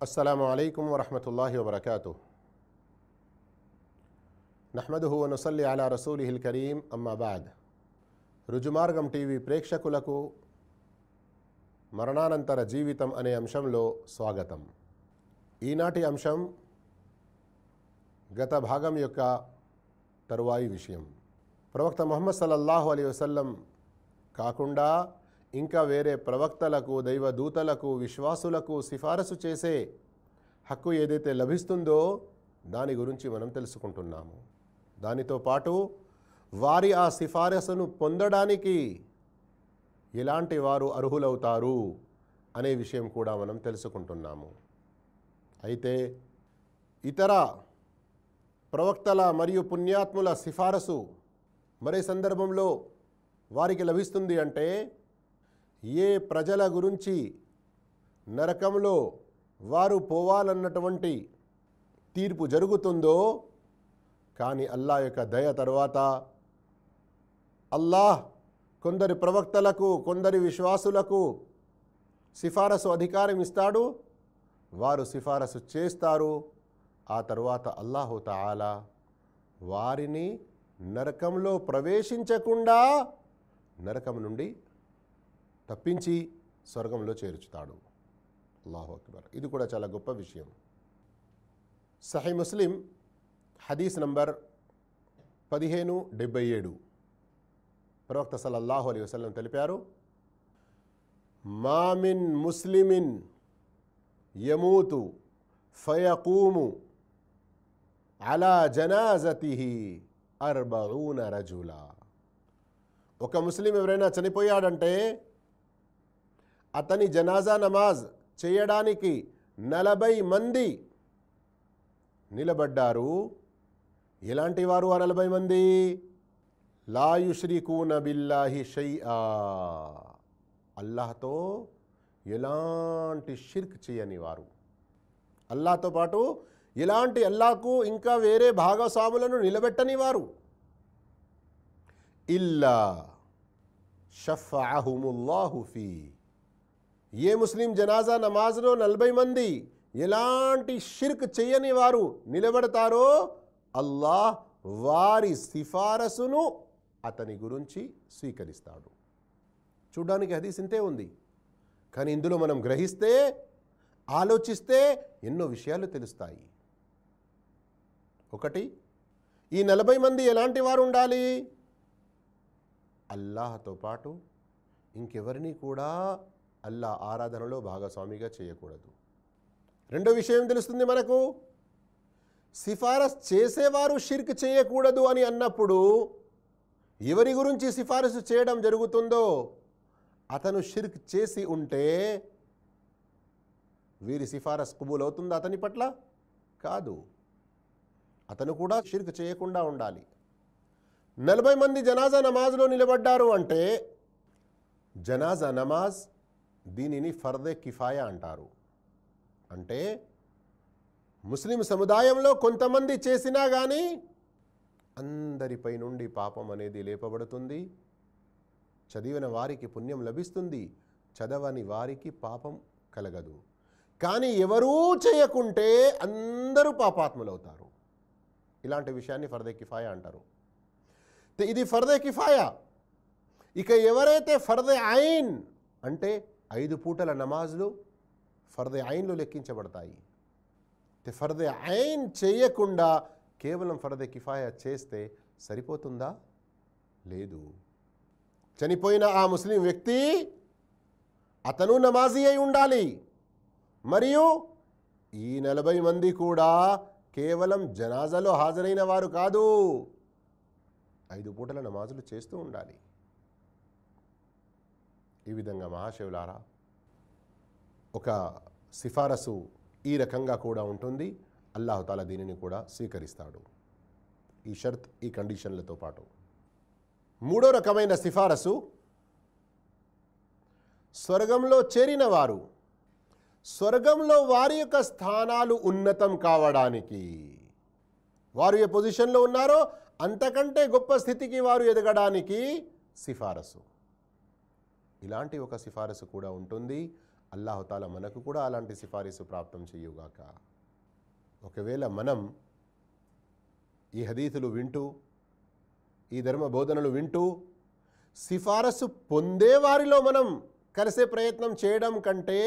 السلام عليكم ورحمة الله وبركاته నహ్మదుహు వనుసల్లి అలా రసూలిహిల్ కరీం అమ్మా బాద్ రుజుమార్గం టీవీ ప్రేక్షకులకు మరణానంతర జీవితం అనే అంశంలో స్వాగతం ఈనాటి అంశం గత భాగం యొక్క తరువాయి విషయం ప్రవక్త ముహమ్మద్ సల్లల్లాహు అలీ వసల్లం కాకుండా ఇంకా వేరే ప్రవక్తలకు దైవదూతలకు విశ్వాసులకు సిఫారసు చేసే హక్కు ఏదైతే లభిస్తుందో దాని గురించి మనం తెలుసుకుంటున్నాము. దానితో పాటు వారి ఆ సిఫారసును పొందడానికి ఎలాంటి వారు అర్హులవుతారు అనే విషయం కూడా మనం తెలుసుకుంటున్నాము. అయితే ఇతర ప్రవక్తల మరియు పుణ్యాత్ముల సిఫారసు మరే సందర్భంలో వారికి లభిస్తుంది అంటే ఏ ప్రజల గురించి నరకంలో వారు పోవాలన్నటువంటి తీర్పు జరుగుతుందో కానీ అల్లా యొక్క దయ తర్వాత అల్లాహ్ కొందరి ప్రవక్తలకు కొందరి విశ్వాసులకు సిఫారసు అధికారం ఇస్తాడు. వారు సిఫారసు చేస్తారు. ఆ తర్వాత అల్లాహు తాలా వారిని నరకంలో ప్రవేశించకుండా నరకం నుండి తప్పించి స్వర్గంలో చేర్చుతాడు. అల్లాహు అక్బర్. ఇది కూడా చాలా గొప్ప విషయం. సహీ ముస్లిం హదీస్ నంబర్ పదిహేను డెబ్బై ఏడు. ప్రవక్త సల్లల్లాహు అలీ వసలం తెలిపారు మామిన్ ముస్లిమిన్ యమూతు ఫయకూము అలా జనాజతిహి అర్బూన రజులా. ఒక ముస్లిం ఎవరైనా చనిపోయాడంటే అతని జనాజా నమాజ్ చేయడానికి నలభై మంది నిలబడ్డారు. ఎలాంటి వారు ఆ నలభై మంది? లాయుశ్రీకూన బిల్లాహి షైఆ. అల్లాహతో ఎలాంటి షిర్క్ చేయని వారు? అల్లాతో పాటు ఎలాంటి అల్లాకు ఇంకా వేరే భాగస్వాములను నిలబెట్టని వారు? ఇల్లా షఫాహుముల్లాహు ఫీ. ఏ ముస్లిం జనాజా నమాజ్లో నలభై మంది ఎలాంటి షిర్క్ చేయని వారు నిలబడతారో అల్లాహ్ వారి సిఫారసును అతని గురించి స్వీకరిస్తాడు. చూడ్డానికి హదీస్ ఇంతే ఉంది. కానీ ఇందులో మనం గ్రహిస్తే ఆలోచిస్తే ఎన్నో విషయాలు తెలుస్తాయి. ఒకటి ఈ నలభై మంది ఎలాంటి వారు ఉండాలి? అల్లాహతో పాటు ఇంకెవరిని కూడా అల్లా ఆరాధనలో భాగస్వామిగా చేయకూడదు. రెండో విషయం తెలుస్తుంది మనకు? సిఫారస్ చేసేవారు షిర్క్ చేయకూడదు అని అన్నప్పుడు ఎవరి గురించి సిఫారసు చేయడం జరుగుతుందో? అతను షిర్క్ చేసి ఉంటే వీరి సిఫారస్ కబూల్ అతని పట్ల? కాదు. అతను కూడా షిర్క్ చేయకుండా ఉండాలి. నలభై మంది జనాజా నమాజ్లో నిలబడ్డారు అంటే జనాజా నమాజ్ దీనిని ఫర్దే కిఫాయా అంటారు. అంటే ముస్లిం సముదాయంలో కొంతమంది చేసినా కానీ అందరిపై నుండి పాపం అనేది లేపబడుతుంది. చదివిన వారికి పుణ్యం లభిస్తుంది. చదవని వారికి పాపం కలగదు. కానీ ఎవరూ చేయకుంటే అందరూ పాపాత్ములవుతారు. ఇలాంటి విషయాన్ని ఫర్దే కిఫాయా అంటారు. ఇది ఫర్దే కిఫాయా. ఇక ఎవరైతే ఫర్దే ఐన్ అంటే ఐదు పూటల నమాజులు ఫర్దే ఐన్లు లెక్కించబడతాయి. తే ఫర్దే ఐన్ చేయకుండా కేవలం ఫర్దే కిఫాయా చేస్తే సరిపోతుందా? లేదు. చనిపోయిన ఆ ముస్లిం వ్యక్తి అతను నమాజీ అయి ఉండాలి. మరియు ఈ నలభై మంది కూడా కేవలం జనాజాలో హాజరైన వారు కాదు. ఐదు పూటల నమాజులు చేస్తూ ఉండాలి. ఈ విధంగా మహాశివులారా ఒక సిఫారసు ఈ రకంగా కూడా ఉంటుంది. అల్లాహతాల దీనిని కూడా స్వీకరిస్తాడు. ఈ షర్త్ ఈ కండిషన్లతో పాటు. మూడో రకమైన సిఫారసు స్వర్గంలో చేరిన వారు స్వర్గంలో వారి యొక్క స్థానాలు ఉన్నతం కావడానికి. వారు ఏ పొజిషన్లో ఉన్నారో అంతకంటే గొప్ప స్థితికి వారు ఎదగడానికి సిఫారసు. ఇలాంటి ఒక సిఫారసు కూడా ఉంటుంది. అల్లాహతాల మనకు కూడా అలాంటి సిఫారసు ప్రాప్తం చేయుగాక. ఒకవేళ మనం ఈ హదీతులు వింటూ ఈ ధర్మ బోధనలు వింటూ సిఫారసు పొందే వారిలో మనం కలిసే ప్రయత్నం చేయడం కంటే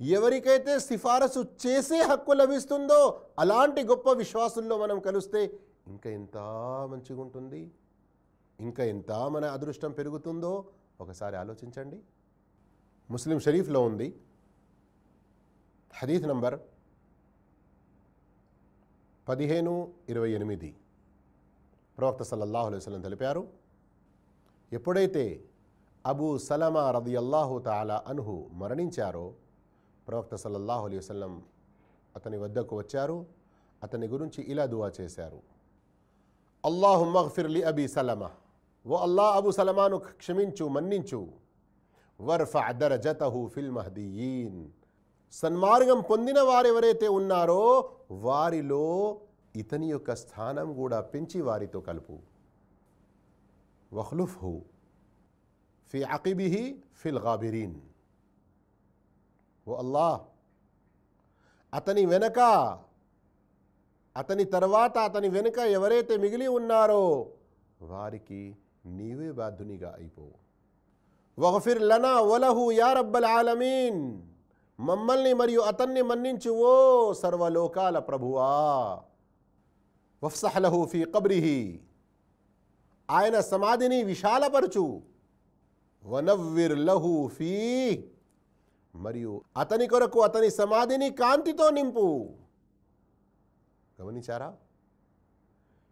ఎవరికైతే సిఫారసు చేసే హక్కు లభిస్తుందో అలాంటి గొప్ప విశ్వాసుల్లో మనం కలిస్తే ఇంకా ఎంత మంచిగా ఉంటుంది ఇంకా ఎంత మన అదృష్టం పెరుగుతుందో ఒకసారి ఆలోచించండి. ముస్లిం షరీఫ్లో ఉంది. హదీఫ్ నంబర్ పదిహేను ఇరవై ఎనిమిది. ప్రవక్త సల్లల్లాహు అలైహి తెలిపారు ఎప్పుడైతే అబూ సలమా రది అల్లాహు తాలా అన్హు మరణించారో ప్రవక్త సల్లల్లాహు అలైహి వసలం అతని వద్దకు వచ్చారు అతని గురించి ఇలా దువా చేశారు. అల్లాహు మగ్ఫిర్లి అబీ సలమా ఓ అల్లా అబు సలమాను క్షమించు మన్నించు. వర్ఫ దరజతహు ఫిల్ మహదీయీన్. సన్మార్గం పొందిన వారెవరైతే ఉన్నారో వారిలో ఇతని యొక్క స్థానం కూడా పెంచి వారితో కలుపు. వహ్లుఫ్హు ఫి అకిబిహి ఫిల్ గాబిరీన్. ఓ అల్లా అతని వెనక అతని తర్వాత అతని వెనుక ఎవరైతే మిగిలి ఉన్నారో వారికి నీవే బాధ్యునిగా అయిపో వగఫిర్ లనా వలహు యా రబ్బల్ ఆలమీన్. మమ్మల్ని మరియు అతన్ని మన్నించు ఓ సర్వలోకాల ప్రభువా. వఫ్సహలహు ఫీ కబ్రిహి ఆయన సమాధిని విశాలపరచు. వనవ్విర్ లహు ఫీ మరియు అతని కొరకు అతని సమాధిని కాంతితో నింపు. గమనించారా?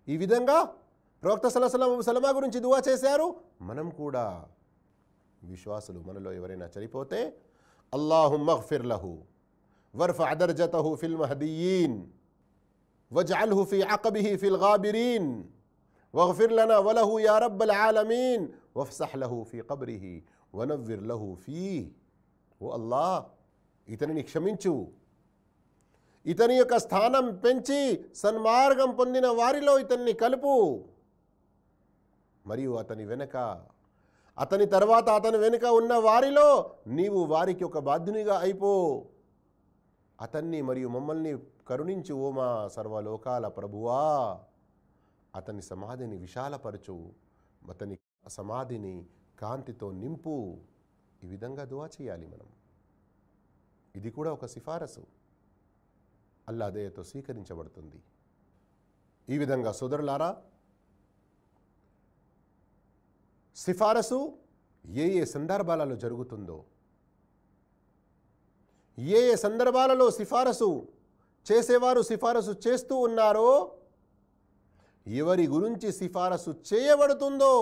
ఈ విధంగా ప్రవక్త సలహసలం సలమా గురించి దువా చేశారు. మనం కూడా విశ్వాసులు మనలో ఎవరైనా చనిపోతే అల్లాహు మహ్ఫిర్ లహు వర్ఫ్ అదర్జతహు ఫిల్ మహదీన్ వజాల్హు ఫి అకబిహి ఫిల్ గాబిరీన్ వహ్ఫిర్లన వలహు యా ఆలమీన్ వఫ్సహ్ లహు ఫి కబ్రిహి వనవ్విర్ ఫీ ఓ అల్లాహ్ ఇతనిని క్షమించు. ఇతని యొక్క స్థానం పెంచి సన్మార్గం పొందిన వారిలో ఇతన్ని కలుపు. మరియు అతని వెనక అతని తర్వాత అతని వెనుక ఉన్న వారిలో నీవు వారికి ఒక బాధ్యునిగా అయిపో. అతన్ని మరియు మమ్మల్ని కరుణించు ఓ మా సర్వలోకాల ప్రభువా. అతని సమాధిని విశాలపరచు అతని సమాధిని కాంతితో నింపు. ఈ విధంగా దువా చేయాలి మనం. ఇది కూడా ఒక సిఫారసు. అల్లాదేయతో స్వీకరించబడుతుంది. ఈ విధంగా సోదరులారా సిఫారసు ఏ ఏ సందర్భాలలో జరుగుతుందో. ఏ ఏ సందర్భాలలో సిఫారసు చేసేవారు సిఫారసు చేస్తూ ఉన్నారో ఎవరి గురించి సిఫారసు చేయబడుతుందో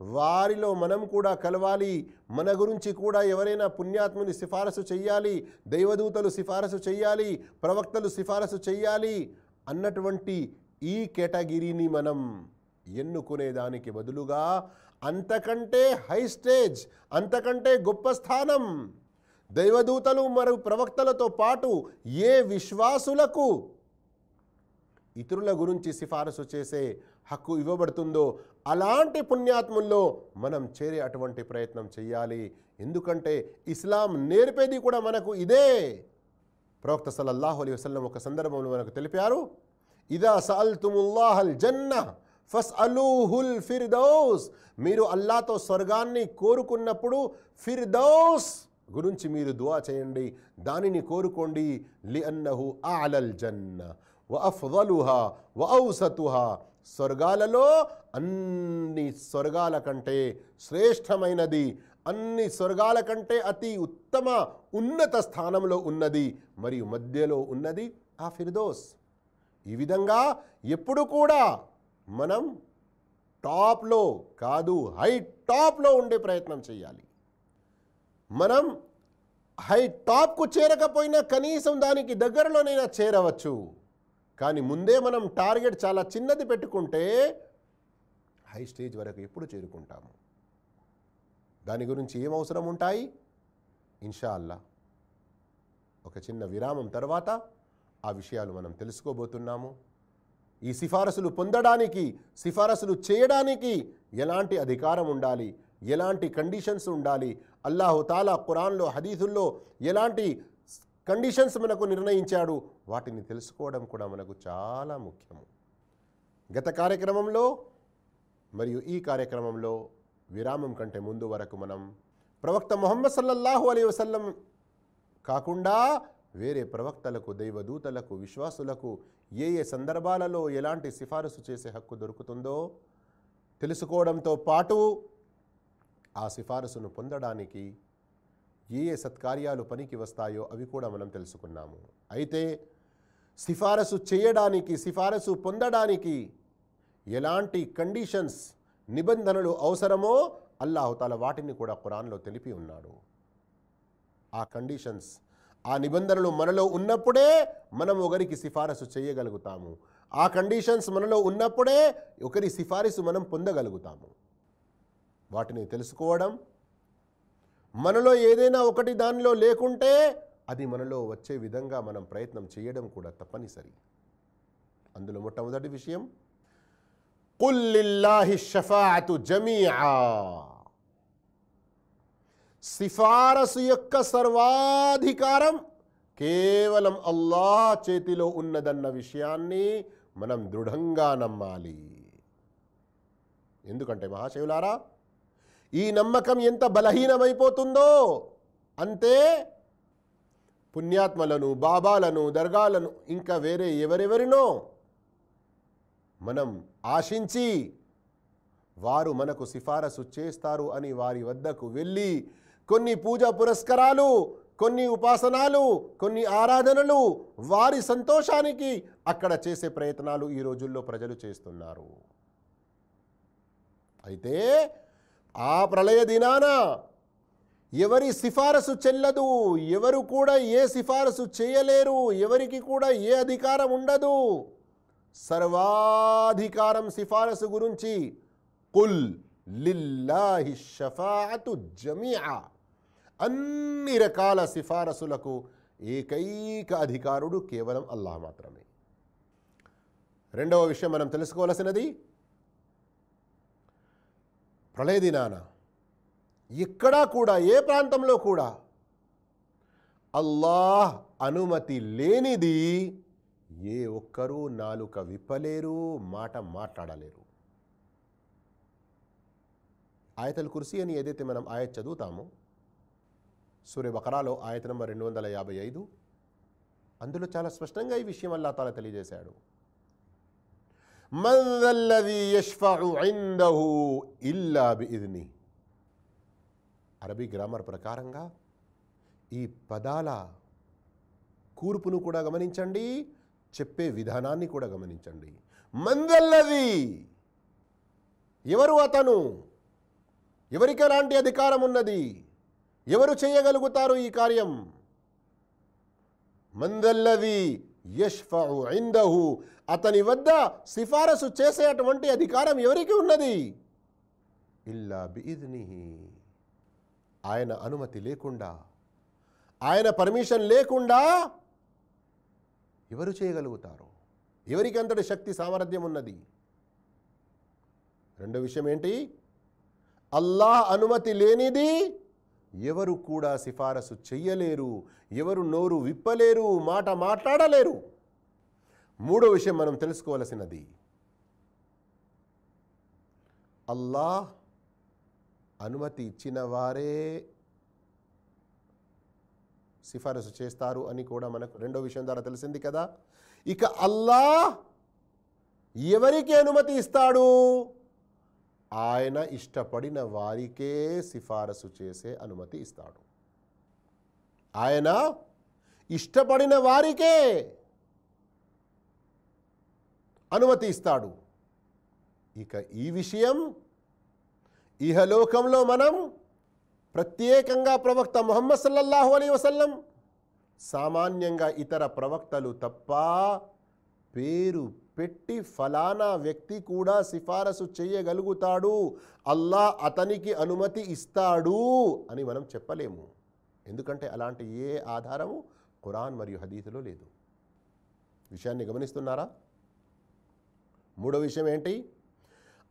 వారిలో మనం కూడా కలవాలి. మన గురించి కూడా ఎవరైనా పుణ్యాత్ముని సిఫారసు చెయ్యాలి దైవదూతలు సిఫారసు చెయ్యాలి ప్రవక్తలు సిఫారసు చెయ్యాలి అన్నటువంటి ఈ కేటగిరీని మనం ఎన్నుకునేదానికి బదులుగా అంతకంటే హై స్టేజ్ అంతకంటే గొప్ప స్థానం. దైవదూతలు మరియు ప్రవక్తలతో పాటు ఏ విశ్వాసులకు ఇతరుల గురించి సిఫారసు చేసే హక్కు ఇవ్వబడుతుందో అలాంటి పుణ్యాత్ముల్లో మనం చేరే అటువంటి ప్రయత్నం చేయాలి. ఎందుకంటే ఇస్లాం నేర్పేది కూడా మనకు ఇదే. ప్రవక్త సల్లల్లాహు అలీ వసలం ఒక సందర్భంలో మనకు తెలిపారు ఇదా సల్తుముల్లాహల్ జన్న ఫస్ అలూహుల్ ఫిర్దౌస్. మీరు అల్లాతో స్వర్గాన్ని కోరుకున్నప్పుడు ఫిర్దౌస్ గురించి మీరు దువా చేయండి. దానిని కోరుకోండి. లి అన్నహు ఆలల్ జన్న. వ అఫ్వలుహ వ ఔసతుహా. స్వర్గాలలో అన్ని స్వర్గాల కంటే శ్రేష్టమైనది అన్ని స్వర్గాల కంటే అతి ఉత్తమ ఉన్నత స్థానంలో ఉన్నది మరియు మధ్యలో ఉన్నది ఆ ఫిర్దోస్. ఈ విధంగా ఎప్పుడు కూడా మనం టాప్లో కాదు హై టాప్లో ఉండే ప్రయత్నం చేయాలి. మనం హై టాప్కు చేరకపోయినా కనీసం దానికి దగ్గరలోనైనా చేరవచ్చు. కానీ ముందే మనం టార్గెట్ చాలా చిన్నది పెట్టుకుంటే హై స్టేజ్ వరకు ఎప్పుడు చేరుకుంటాము? దాని గురించి ఏం అవసరం ఉంటాయి? ఇన్షాల్లా ఒక చిన్న విరామం తర్వాత ఆ విషయాలు మనం తెలుసుకోబోతున్నాము. ఈ సిఫారసులు పొందడానికి సిఫారసులు చేయడానికి ఎలాంటి అధికారం ఉండాలి? ఎలాంటి కండిషన్స్ ఉండాలి? అల్లాహు తాలా ఖురాన్లో హదీసుల్లో ఎలాంటి కండిషన్స్ మనకు నిర్ణయించాడు? వాటిని తెలుసుకోవడం కూడా మనకు చాలా ముఖ్యము. గత కార్యక్రమంలో మరియు ఈ కార్యక్రమంలో విరామం కంటే ముందు వరకు మనం ప్రవక్త మొహమ్మద్ సల్లల్లాహు అలీ వసల్లం కాకుండా వేరే ప్రవక్తలకు దైవదూతలకు విశ్వాసులకు ఏ ఏ సందర్భాలలో ఎలాంటి సిఫారసు చేసే హక్కు దొరుకుతుందో తెలుసుకోవడంతో పాటు ఆ సిఫారసును పొందడానికి ఏ ఏ సత్కార్యాలు పనికి వస్తాయో అవి కూడా మనం తెలుసుకున్నాము. అయితే సిఫారసు చేయడానికి సిఫారసు పొందడానికి ఎలాంటి కండిషన్స్ నిబంధనలు అవసరమో అల్లాహుతాల వాటిని కూడా ఖురాన్లో తెలిపి ఉన్నాడు. ఆ కండిషన్స్ ఆ నిబంధనలు మనలో ఉన్నప్పుడే మనం ఒకరికి సిఫారసు చేయగలుగుతాము. ఆ కండిషన్స్ మనలో ఉన్నప్పుడే ఒకరి సిఫారసు మనం పొందగలుగుతాము. వాటిని తెలుసుకోవడం మనలో ఏదైనా ఒకటి దానిలో లేకుంటే అది మనలో వచ్చే విధంగా మనం ప్రయత్నం చేయడం కూడా తప్పనిసరి. అందులో మొట్టమొదటి విషయం కుల్లిల్లాహి షఫాతు జమీఆ. సిఫారసు యొక్క సర్వాధికారం కేవలం అల్లాహ్ చేతిలో ఉన్నదన్న విషయాన్ని మనం దృఢంగా నమ్మాలి. ఎందుకంటే మహాశివులారా ఈ నమ్మకం ఎంత బలహీనమైపోతుందో అంతే పుణ్యాత్మలను బాబాలను దర్గాలను ఇంకా వేరే ఎవరెవరినో మనం ఆశించి వారు మనకు సిఫారసు చేస్తారు అని వారి వద్దకు వెళ్ళి కొన్ని పూజా పురస్కారాలు కొన్ని ఉపాసనాలు కొన్ని ఆరాధనలు వారి సంతోషానికి అక్కడ చేసే ప్రయత్నాలు ఈ రోజుల్లో ప్రజలు చేస్తున్నారు. అయితే ఆ ప్రళయ దినాన ఎవరి సిఫారసు చెల్లదు ఎవరు కూడా ఏ సిఫారసు చేయలేరు ఎవరికి కూడా ఏ అధికారం ఉండదు. సర్వాధికారం సిఫారసు గురించి కుల్ లిల్లాహి షఫాతు జమీఆ అన్ని రకాల సిఫారసులకు ఏకైక అధికారుడు కేవలం అల్లాహ్ మాత్రమే. రెండవ విషయం మనం తెలుసుకోవలసినది ప్రళయ దినాన ఎక్కడా కూడా ఏ ప్రాంతంలో కూడా అల్లాహ్ అనుమతి లేనిది ఏ ఒక్కరూ నాలుక విప్పలేరు మాట మాట్లాడలేరు. ఆయతలు కుర్సీ అని ఏదైతే మనం ఆయత్ చదువుతామో సూర్య బకరాలో ఆయత నంబర్ రెండు వందల యాభై ఐదు. అందులో చాలా స్పష్టంగా ఈ విషయం అల్లా తాలా తెలియజేశాడు. ఇల్లా అరబీ గ్రామర్ ప్రకారంగా ఈ పదాల కూర్పును కూడా గమనించండి చెప్పే విధానాన్ని కూడా గమనించండి. మందల్లది ఎవరు అతను? ఎవరికి ఎలాంటి అధికారం ఉన్నది? ఎవరు చేయగలుగుతారు ఈ కార్యం? మందల్లది యష్ఫఉ ఇందహు అతని వద్ద సిఫారసు చేసేటువంటి అధికారం ఎవరికి ఉన్నది? ఇల్లా బిఇذనిహి ఆయన అనుమతి లేకుండా ఆయన పర్మిషన్ లేకుండా ఎవరు చేయగలుగుతారు? ఎవరికి అంతటి శక్తి సామర్థ్యం ఉన్నది? రెండో విషయం ఏంటి అల్లాహ్ అనుమతి లేనిది ఎవరు కూడా సిఫారసు చెయ్యలేరు ఎవరు నోరు విప్పలేరు మాట మాట్లాడలేరు. మూడో విషయం మనం తెలుసుకోవలసినది. అల్లాహ్ అనుమతి ఇచ్చిన వారే సిఫారసు చేస్తారు అని కూడా మనకు రెండో విషయం ద్వారా తెలిసింది కదా. ఇక అల్లా ఎవరికి అనుమతి ఇస్తాడు? ఆయన ఇష్టపడిన వారికే సిఫారసు చేసే అనుమతి ఇస్తాడు. ఆయన ఇష్టపడిన వారికే అనుమతి ఇస్తాడు. ఇక ఈ విషయం ఇహలోకంలో మనం ప్రత్యేకంగా ప్రవక్త మొహమ్మద్ సల్లల్లాహు అలీ వసల్లం సామాన్యంగా ఇతర ప్రవక్తలు తప్ప పేరు పెట్టి ఫలానా వ్యక్తి కూడా సిఫారసు చేయగలుగుతాడు. అల్లా అతనికి అనుమతి ఇస్తాడు అని మనం చెప్పలేము. ఎందుకంటే అలాంటి ఏ ఆధారము ఖురాన్ మరియు హదీతులో లేదు. విషయాన్ని గమనిస్తున్నారా? మూడో విషయం ఏంటి?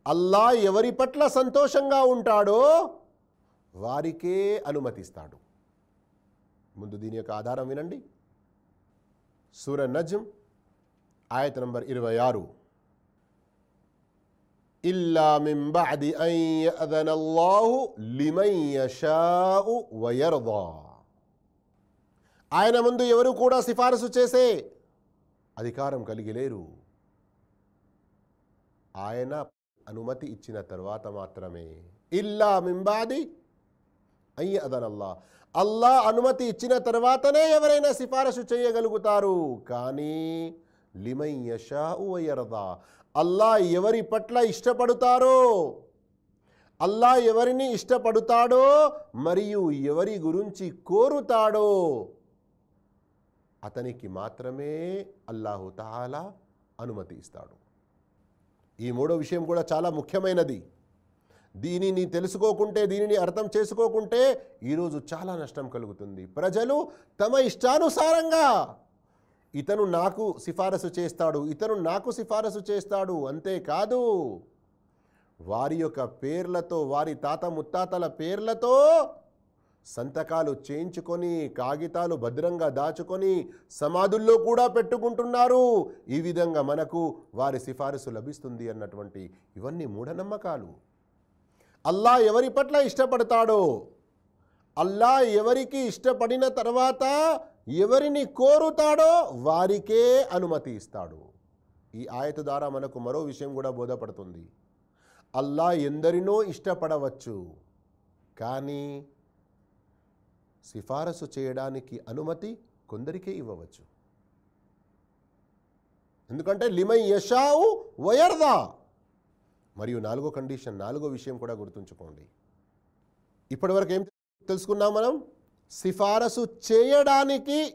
అల్లా ఎవరి పట్ల సంతోషంగా ఉంటాడో వారికే అనుమతిస్తాడు. ముందు దీని యొక్క ఆధారం వినండి. సూర నజ్మ్ ఆయత నంబర్ ఇరవై ఆరు. ఇల్లా మింబాది బఅది అన్ వయర్దా. ఆయన ముందు ఎవరు కూడా సిఫారసు చేసే అధికారం కలిగి లేరు. ఆయన అనుమతి ఇచ్చిన తర్వాత మాత్రమే. ఇల్లా మింబాది అయ్య అదనల్లా అల్లా అనుమతి ఇచ్చిన తర్వాతనే ఎవరైనా సిఫారసు చేయగలుగుతారు. కానీ లిమై యషాఉ వయరదా. అల్లా ఎవరి పట్ల ఇష్టపడుతారో? అల్లా ఎవరిని ఇష్టపడుతాడో? మరియు ఎవరి గురించి కోరుతాడో? అతనికి మాత్రమే అల్లాహుతాలా అనుమతి ఇస్తాడు. ఈ మూడో విషయం కూడా చాలా ముఖ్యమైనది. దీనిని తెలుసుకోకుంటే దీనిని అర్థం చేసుకోకుంటే ఈరోజు చాలా నష్టం కలుగుతుంది. ప్రజలు తమ ఇష్టానుసారంగా ఇతను నాకు సిఫారసు చేస్తాడు ఇతను నాకు సిఫారసు చేస్తాడు అంతేకాదు వారి యొక్క పేర్లతో వారి తాత ముత్తాతల పేర్లతో సంతకాలు చేయించుకొని కాగితాలు భద్రంగా దాచుకొని సమాధుల్లో కూడా పెట్టుకుంటున్నారు. ఈ విధంగా మనకు వారి సిఫారసు లభిస్తుంది అన్నటువంటి ఇవన్నీ మూఢనమ్మకాలు. అల్లా ఎవరి పట్ల ఇష్టపడతాడో? అల్లా ఎవరికి ఇష్టపడిన తర్వాత ఎవరిని కోరుతాడో వారికే అనుమతి ఇస్తాడు. ఈ ఆయత ద్వారా మనకు మరో విషయం కూడా బోధపడుతుంది. అల్లా ఎందరినో ఇష్టపడవచ్చు కానీ సిఫారసు చేయడానికి అనుమతి కొందరికే ఇవ్వవచ్చు. ఎందుకంటే లిమై యషావు వయర్దా? మరియు నాలుగో కండిషన్ నాలుగో విషయం కూడా గుర్తుంచుకోండి. ఇప్పటివరకు ఏం తెలుసుకున్నాం మనం? సిఫారసు చేయడానికి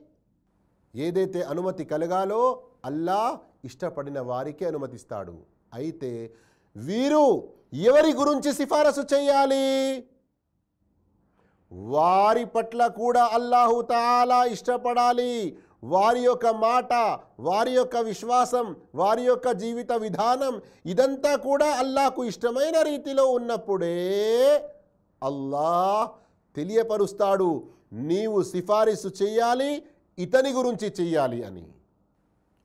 ఏదైతే అనుమతి కలగాలో అల్లా ఇష్టపడిన వారికి అనుమతిస్తాడు. అయితే వీరు ఎవరి గురించి సిఫారసు చేయాలి? వారి పట్ల కూడా అల్లాహు తాలా ఇష్టపడాలి. వారి యొక్క మాట వారి యొక్క విశ్వాసం వారి యొక్క జీవిత విధానం ఇదంతా కూడా అల్లాకు ఇష్టమైన రీతిలో ఉన్నప్పుడే అల్లాహ్ తెలియపరుస్తాడు. నీవు సిఫారసు చేయాలి ఇతని గురించి చెయ్యాలి అని.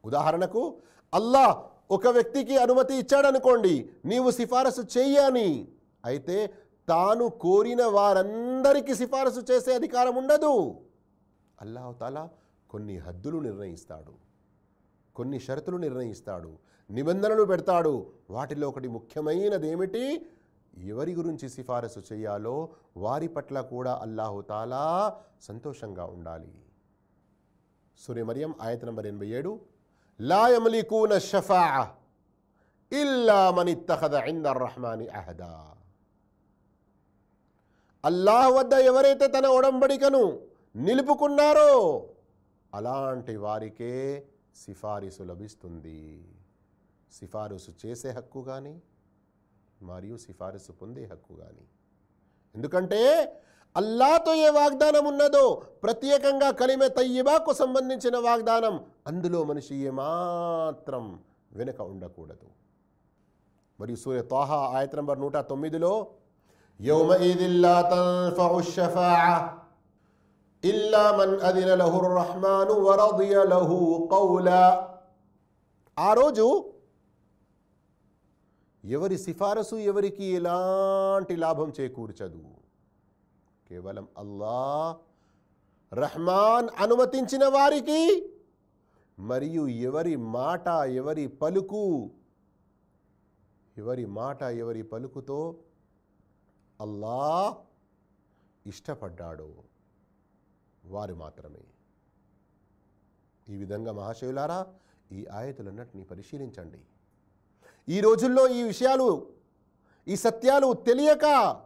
ఉదాహరణకు అల్లా ఒక వ్యక్తికి అనుమతి ఇచ్చాడనుకోండి నీవు సిఫారసు చెయ్యని. అయితే తాను కోరిన వారందరికీ సిఫారసు చేసే అధికారం ఉండదు. అల్లాహతాలా కొన్ని హద్దులు నిర్ణయిస్తాడు. కొన్ని షరతులు నిర్ణయిస్తాడు. నిబంధనలు పెడతాడు. వాటిలో ఒకటి ముఖ్యమైనది ఏమిటి ఎవరి గురించి సిఫారసు చేయాలో వారి పట్ల కూడా అల్లాహుతాలా సంతోషంగా ఉండాలి. సూర్య మరియం ఆయత నంబర్ ఎనభై ఏడు. లాయమలికూన షఫా ఇల్లా మని తహద ఇంద రహమాని అహదా. అల్లాహ్ వద్ద ఎవరైతే తన ఒడంబడికను నిలుపుకున్నారో అలాంటి వారికే సిఫారసు లభిస్తుంది. సిఫారసు చేసే హక్కు కానీ మరియు సిఫారసు పొందే హక్కు కానీ ఎందుకంటే అల్లాతో ఏ వాగ్దానం ఉన్నదో ప్రత్యేకంగా కలిమె తయ్యబాకు సంబంధించిన వాగ్దానం అందులో మనిషి ఏమాత్రం వెనుక ఉండకూడదు. మరియు సూర్య తోహ ఆయత నంబర్ నూట తొమ్మిదిలో ఆ రోజు షఫాఅ ఇల్లా మన్ అదిన లహు రహమాను వరదియ లహు కౌలా ఆ రోజు ఎవరి సిఫారసు ఎవరికి ఎలాంటి లాభం చేకూర్చదు? కేవలం అల్లా రహమాన్ అనుమతించిన వారికి మరియు ఎవరి మాట ఎవరి పలుకు ఎవరి మాట ఎవరి పలుకుతో అల్లా ఇష్టపడ్డాడో వారు మాత్రమే. ఈ విధంగా మహాశివులారా ఈ ఆయతులన్నిటిని పరిశీలించండి. ఈ రోజుల్లో ఈ విషయాలు ఈ సత్యాలు తెలియక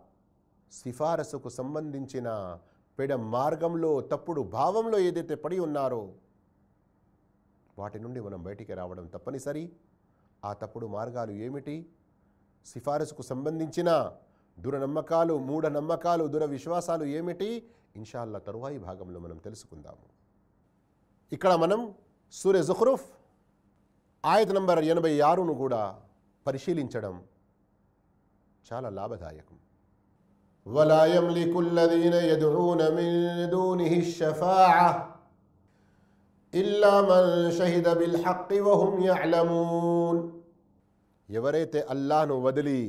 సిఫారసుకు సంబంధించిన పెడ మార్గంలో తప్పుడు భావంలో ఏదైతే పడి ఉన్నారో వాటి నుండి మనం బయటికి రావడం తప్పనిసరి. ఆ తప్పుడు మార్గాలు ఏమిటి? సిఫారసుకు సంబంధించిన దురనమ్మకాలు మూఢనమ్మకాలు దుర విశ్వాసాలు ఏమిటి? ఇన్షాల్లా తరువాయి భాగంలో మనం తెలుసుకుందాము. ఇక్కడ మనం సూర్య జుహ్రుఫ్ ఆయత నంబర్ ఎనభై ఆరును కూడా పరిశీలించడం చాలా లాభదాయకం ولا يملك الذين يدعون من دونه الشفاعة إلا من شهد بالحق وهم يعلمون ఎవరైతే అల్లాహ్ను వదిలి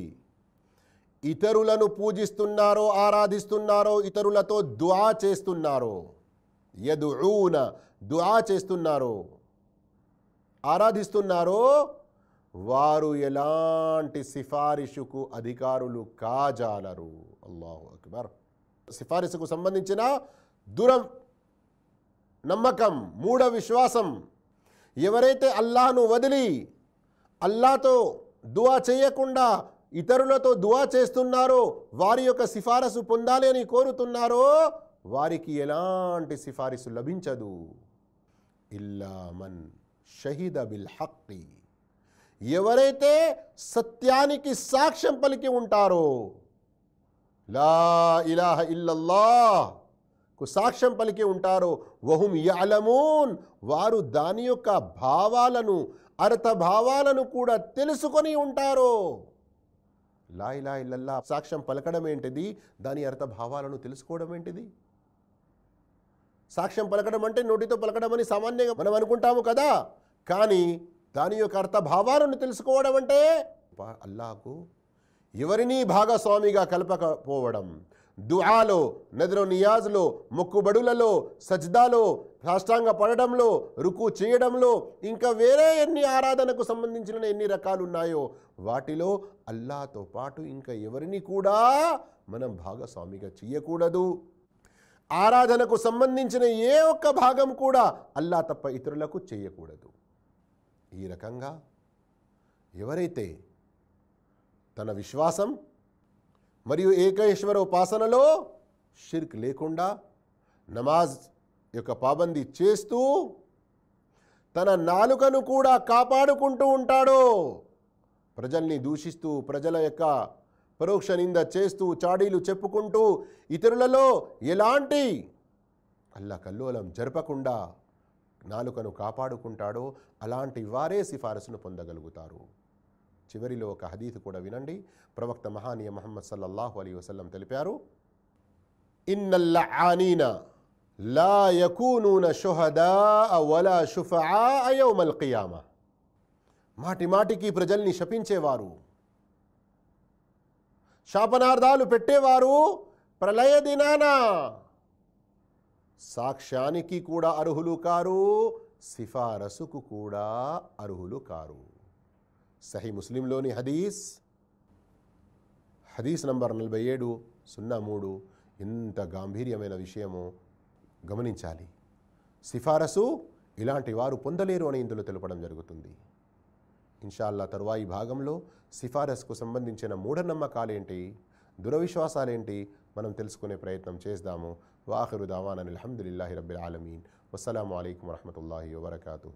ఇతరులను పూజిస్తున్నారో ఆరాధిస్తున్నారో ఇతరులతో దుఆ చేస్తున్నారో యదుఊన దుఆ చేస్తున్నారో ఆరాధిస్తున్నారో వారు ఎలాంటి సిఫారిషుకు అధికారులు కాజాలరు? అల్లాహు అక్బర్. సిఫారిసుకు సంబంధించిన దూరం నమ్మకం మూఢ విశ్వాసం ఎవరైతే అల్లాహను వదిలి అల్లాతో దువా చేయకుండా ఇతరులతో దువా చేస్తున్నారో వారి యొక్క సిఫారసు పొందాలి అని కోరుతున్నారో వారికి ఎలాంటి సిఫారసు లభించదు? ఇల్లా మన్ షహీద బిల్ హక్కి ఎవరైతే సత్యానికి సాక్ష్యం పలికి ఉంటారో లా ఇలాహ ఇల్లల్లా కు సాక్ష్యం పలికి ఉంటారో వహుం యలమూన్ వారు దాని యొక్క భావాలను అర్థభావాలను కూడా తెలుసుకొని ఉంటారో. లా ఇలా ఇల్లల్లా సాక్ష్యం పలకడం ఏంటిది? దాని అర్థభావాలను తెలుసుకోవడం ఏంటిది? సాక్ష్యం పలకడం అంటే నోటితో పలకడం అని సామాన్యంగా మనం అనుకుంటాము కదా. కానీ దాని యొక్క అర్థభావాలను తెలుసుకోవడం అంటే అల్లాకు ఎవరినీ భాగస్వామిగా కలపకపోవడం. దుఆలో నదిలో నియాజ్లో మొక్కుబడులలో సజ్దాలో సాష్టాంగ పడడంలో రుకు చేయడంలో ఇంకా వేరే ఎన్ని ఆరాధనకు సంబంధించిన ఎన్ని రకాలు ఉన్నాయో వాటిలో అల్లాతో పాటు ఇంకా ఎవరిని కూడా మనం భాగస్వామిగా చేయకూడదు. ఆరాధనకు సంబంధించిన ఏ ఒక్క భాగం కూడా అల్లా తప్ప ఇతరులకు చేయకూడదు. ఈ రకంగా ఎవరైతే తన విశ్వాసం మరియు ఏకేశ్వర ఉపాసనలో షిర్క్ లేకుండా నమాజ్ యొక్క పాబందీ చేస్తూ తన నాలుకను కూడా కాపాడుకుంటూ ఉంటాడో ప్రజల్ని దూషిస్తూ ప్రజల యొక్క పరోక్ష నింద చేస్తూ చాడీలు చెప్పుకుంటూ ఇతరులలో ఎలాంటి అల్లా కల్లోలం జరపకుండా నాలుకను కాపాడుకుంటాడో అలాంటి వారే సిఫారసును పొందగలుగుతారు. చివరిలో ఒక హదీత్ కూడా వినండి. ప్రవక్త మహానీయ మహమ్మద్ సల్లల్లాహు అలీ వసల్లం తెలిపారు ఇన్నల్లానీన లా యకూనూన షుహదా వలా షుఫా యౌమల్ కియామ మాటి మాటికి ప్రజల్ని శపించేవారు శాపనార్థాలు పెట్టేవారు ప్రళయ దినానా సాక్ష్యానికి కూడా అర్హులు కారు సిఫారసుకు కూడా అర్హులు కారు. సహీ ముస్లింలోని హదీస్ హదీస్ నంబర్ నలభై ఏడు సున్నా మూడు ఇంత గాంభీర్యమైన విషయము గమనించాలి. సిఫారసు ఇలాంటి వారు పొందలేరు అని ఇందులో తెలపడం జరుగుతుంది. ఇన్షాల్లా తరువాయి భాగంలో సిఫారసుకు సంబంధించిన మూఢనమ్మకాలేంటి దురవిశ్వాసాలేంటి మనం తెలుసుకునే ప్రయత్నం చేద్దాము. وآخر دعوانا الحمد لله رب العالمين. والسلام عليكم ورحمة الله وبركاته.